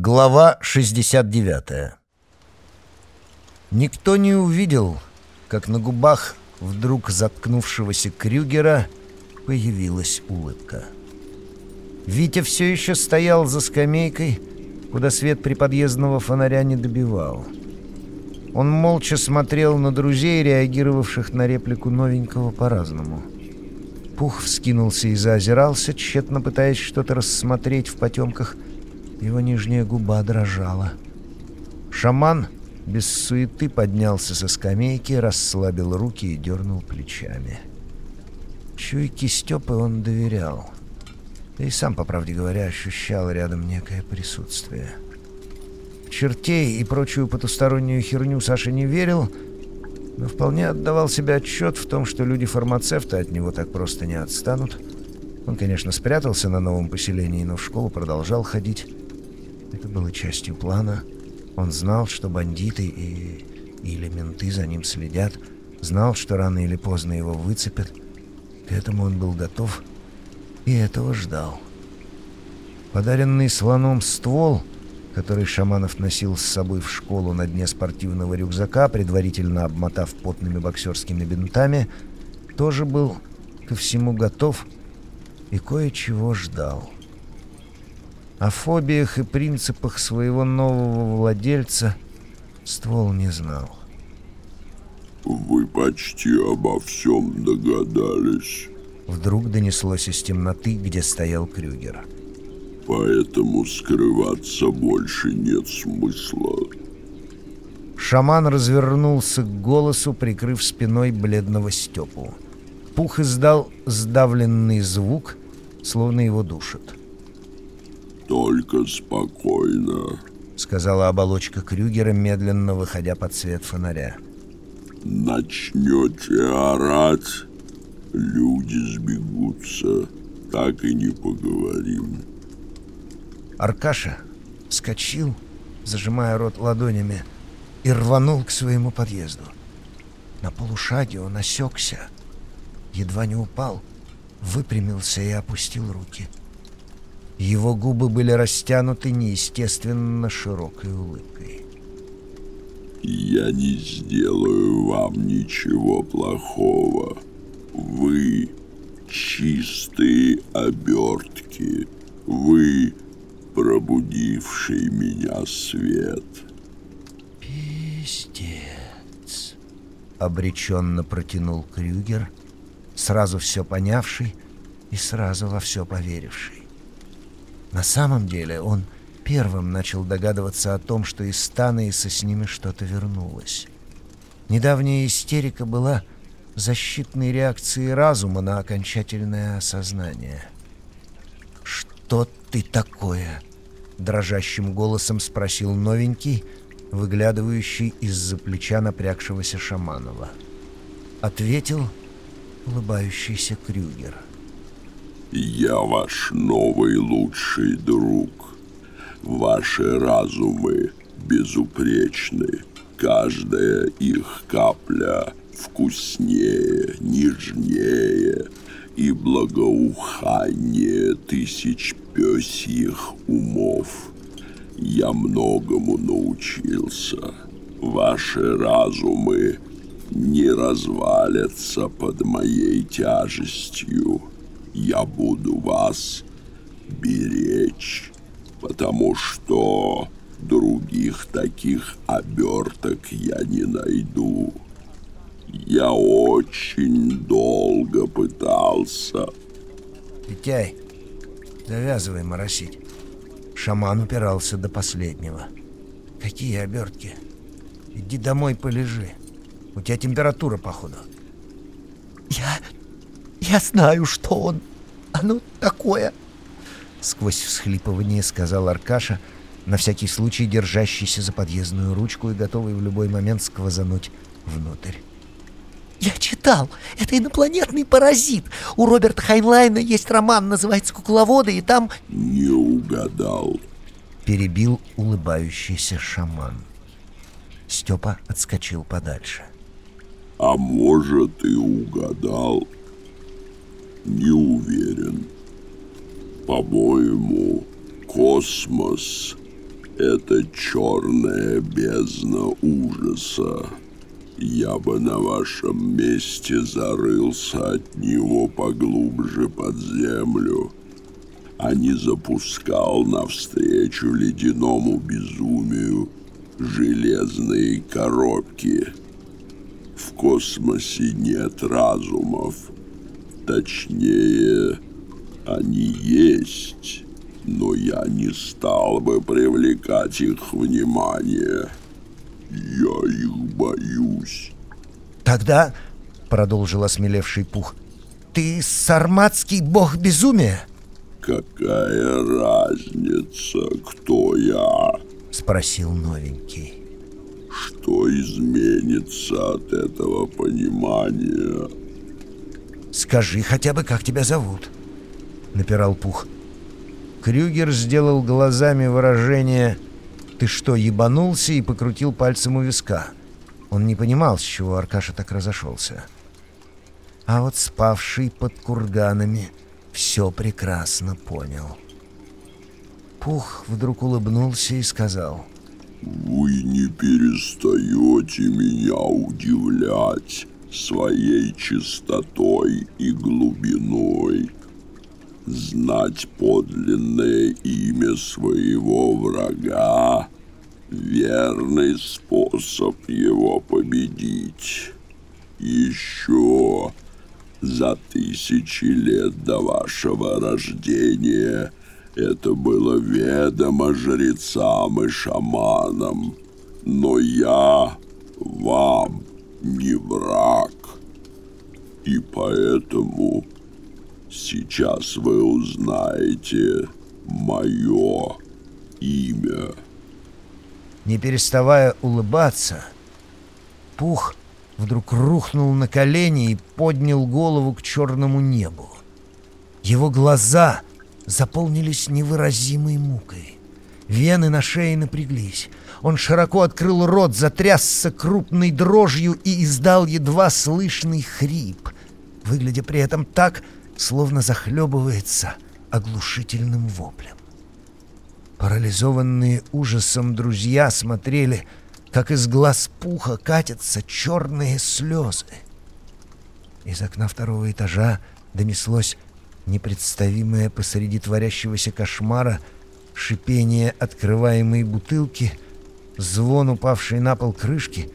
Глава 69 Никто не увидел, как на губах вдруг заткнувшегося Крюгера появилась улыбка. Витя все еще стоял за скамейкой, куда свет приподъездного фонаря не добивал. Он молча смотрел на друзей, реагировавших на реплику новенького по-разному. Пух вскинулся и заозирался, тщетно пытаясь что-то рассмотреть в потемках – его нижняя губа дрожала. Шаман без суеты поднялся со скамейки, расслабил руки и дернул плечами. Чуйке Степы он доверял. И сам, по правде говоря, ощущал рядом некое присутствие. В чертей и прочую потустороннюю херню Саша не верил, но вполне отдавал себе отчет в том, что люди-фармацевты от него так просто не отстанут. Он, конечно, спрятался на новом поселении, но в школу продолжал ходить. Это было частью плана. Он знал, что бандиты и... или менты за ним следят. Знал, что рано или поздно его выцепят. К этому он был готов и этого ждал. Подаренный слоном ствол, который Шаманов носил с собой в школу на дне спортивного рюкзака, предварительно обмотав потными боксерскими бинтами, тоже был ко всему готов и кое-чего ждал. О фобиях и принципах своего нового владельца ствол не знал. «Вы почти обо всем догадались», — вдруг донеслось из темноты, где стоял Крюгер. «Поэтому скрываться больше нет смысла». Шаман развернулся к голосу, прикрыв спиной бледного Степу. Пух издал сдавленный звук, словно его душат. «Только спокойно», — сказала оболочка Крюгера, медленно выходя под свет фонаря. «Начнете орать, люди сбегутся, так и не поговорим». Аркаша вскочил, зажимая рот ладонями, и рванул к своему подъезду. На полушаге он осекся, едва не упал, выпрямился и опустил руки — его губы были растянуты неестественно широкой улыбкой. «Я не сделаю вам ничего плохого. Вы чистые обертки. Вы пробудивший меня свет». «Пиздец», — обреченно протянул Крюгер, сразу все понявший и сразу во все поверивший. На самом деле он первым начал догадываться о том, что из Станейса с ними что-то вернулось. Недавняя истерика была защитной реакцией разума на окончательное осознание. «Что ты такое?» — дрожащим голосом спросил новенький, выглядывающий из-за плеча напрягшегося Шаманова. Ответил улыбающийся Крюгер — я ваш новый лучший друг. Ваши разумы безупречны. Каждая их капля вкуснее, нежнее и благоухание тысяч пёсьих умов. Я многому научился. Ваши разумы не развалятся под моей тяжестью я буду вас беречь, потому что других таких оберток я не найду. Я очень долго пытался. Витяй, завязывай моросить. Шаман упирался до последнего. Какие обертки? Иди домой полежи. У тебя температура, походу. Я... я знаю, что он оно такое?» Сквозь всхлипывание сказал Аркаша, на всякий случай держащийся за подъездную ручку и готовый в любой момент сквозануть внутрь. «Я читал. Это инопланетный паразит. У Роберта Хайнлайна есть роман, называется «Кукловоды», и там...» «Не угадал», — перебил улыбающийся шаман. Степа отскочил подальше. «А может, и угадал», не уверен. По-моему, космос — Это черная бездна ужаса. Я бы на вашем месте зарылся от него поглубже под землю, а не запускал навстречу ледяному безумию железные коробки. В космосе нет разумов. Точнее, они есть, но я не стал бы привлекать их внимание. Я их боюсь. Тогда, продолжил осмелевший Пух, ты сарматский бог безумия? Какая разница, кто я? Спросил новенький. Что изменится от этого понимания? Скажи хотя бы, как тебя зовут? Напирал Пух. Крюгер сделал глазами выражение «Ты что, ебанулся?» и покрутил пальцем у виска. Он не понимал, с чего Аркаша так разошелся. А вот спавший под курганами все прекрасно понял. Пух вдруг улыбнулся и сказал «Вы не перестаете меня удивлять своей чистотой и глубиной» знать подлинное имя своего врага — верный способ его победить. Еще за тысячи лет до вашего рождения это было ведомо жрецам и шаманам, но я вам не враг, и поэтому Сейчас вы узнаете мое имя. Не переставая улыбаться, Пух вдруг рухнул на колени и поднял голову к черному небу. Его глаза заполнились невыразимой мукой. Вены на шее напряглись. Он широко открыл рот, затрясся крупной дрожью и издал едва слышный хрип, выглядя при этом так, словно захлебывается оглушительным воплем. Парализованные ужасом друзья смотрели, как из глаз пуха катятся черные слезы. Из окна второго этажа донеслось непредставимое посреди творящегося кошмара шипение открываемой бутылки, звон упавшей на пол крышки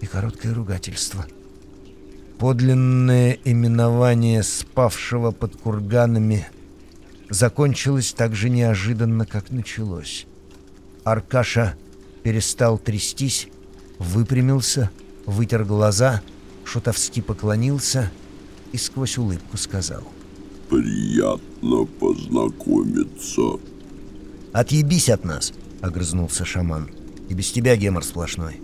и короткое ругательство — Подлинное именование спавшего под курганами закончилось так же неожиданно, как началось. Аркаша перестал трястись, выпрямился, вытер глаза, шутовски поклонился и сквозь улыбку сказал. «Приятно познакомиться». «Отъебись от нас!» — огрызнулся шаман. «И без тебя гемор сплошной».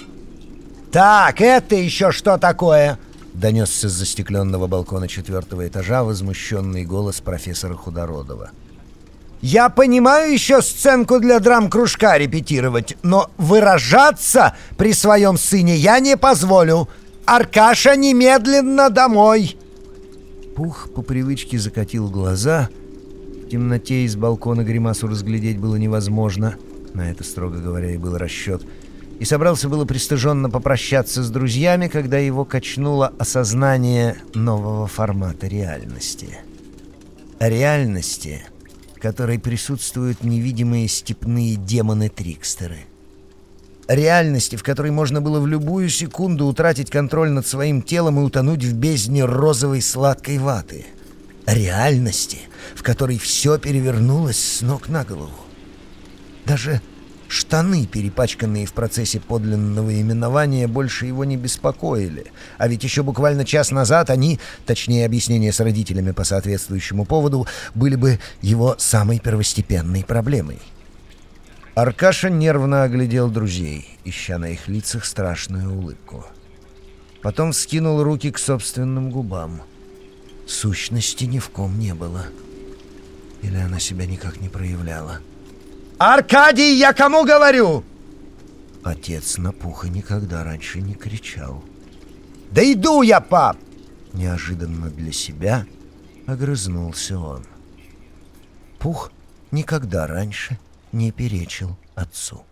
«Так, это еще что такое?» Донесся с застекленного балкона четвертого этажа возмущенный голос профессора Худородова. «Я понимаю еще сценку для драм-кружка репетировать, но выражаться при своем сыне я не позволю. Аркаша немедленно домой!» Пух по привычке закатил глаза. В темноте из балкона гримасу разглядеть было невозможно. На это, строго говоря, и был расчет — и собрался было пристыженно попрощаться с друзьями, когда его качнуло осознание нового формата реальности. Реальности, в которой присутствуют невидимые степные демоны-трикстеры. Реальности, в которой можно было в любую секунду утратить контроль над своим телом и утонуть в бездне розовой сладкой ваты. Реальности, в которой все перевернулось с ног на голову. Даже Штаны, перепачканные в процессе подлинного именования, больше его не беспокоили. А ведь еще буквально час назад они, точнее объяснение с родителями по соответствующему поводу, были бы его самой первостепенной проблемой. Аркаша нервно оглядел друзей, ища на их лицах страшную улыбку. Потом скинул руки к собственным губам. Сущности ни в ком не было. Или она себя никак не проявляла. — «Аркадий, я кому говорю?» Отец на пуха никогда раньше не кричал. «Да иду я, пап!» Неожиданно для себя огрызнулся он. Пух никогда раньше не перечил отцу.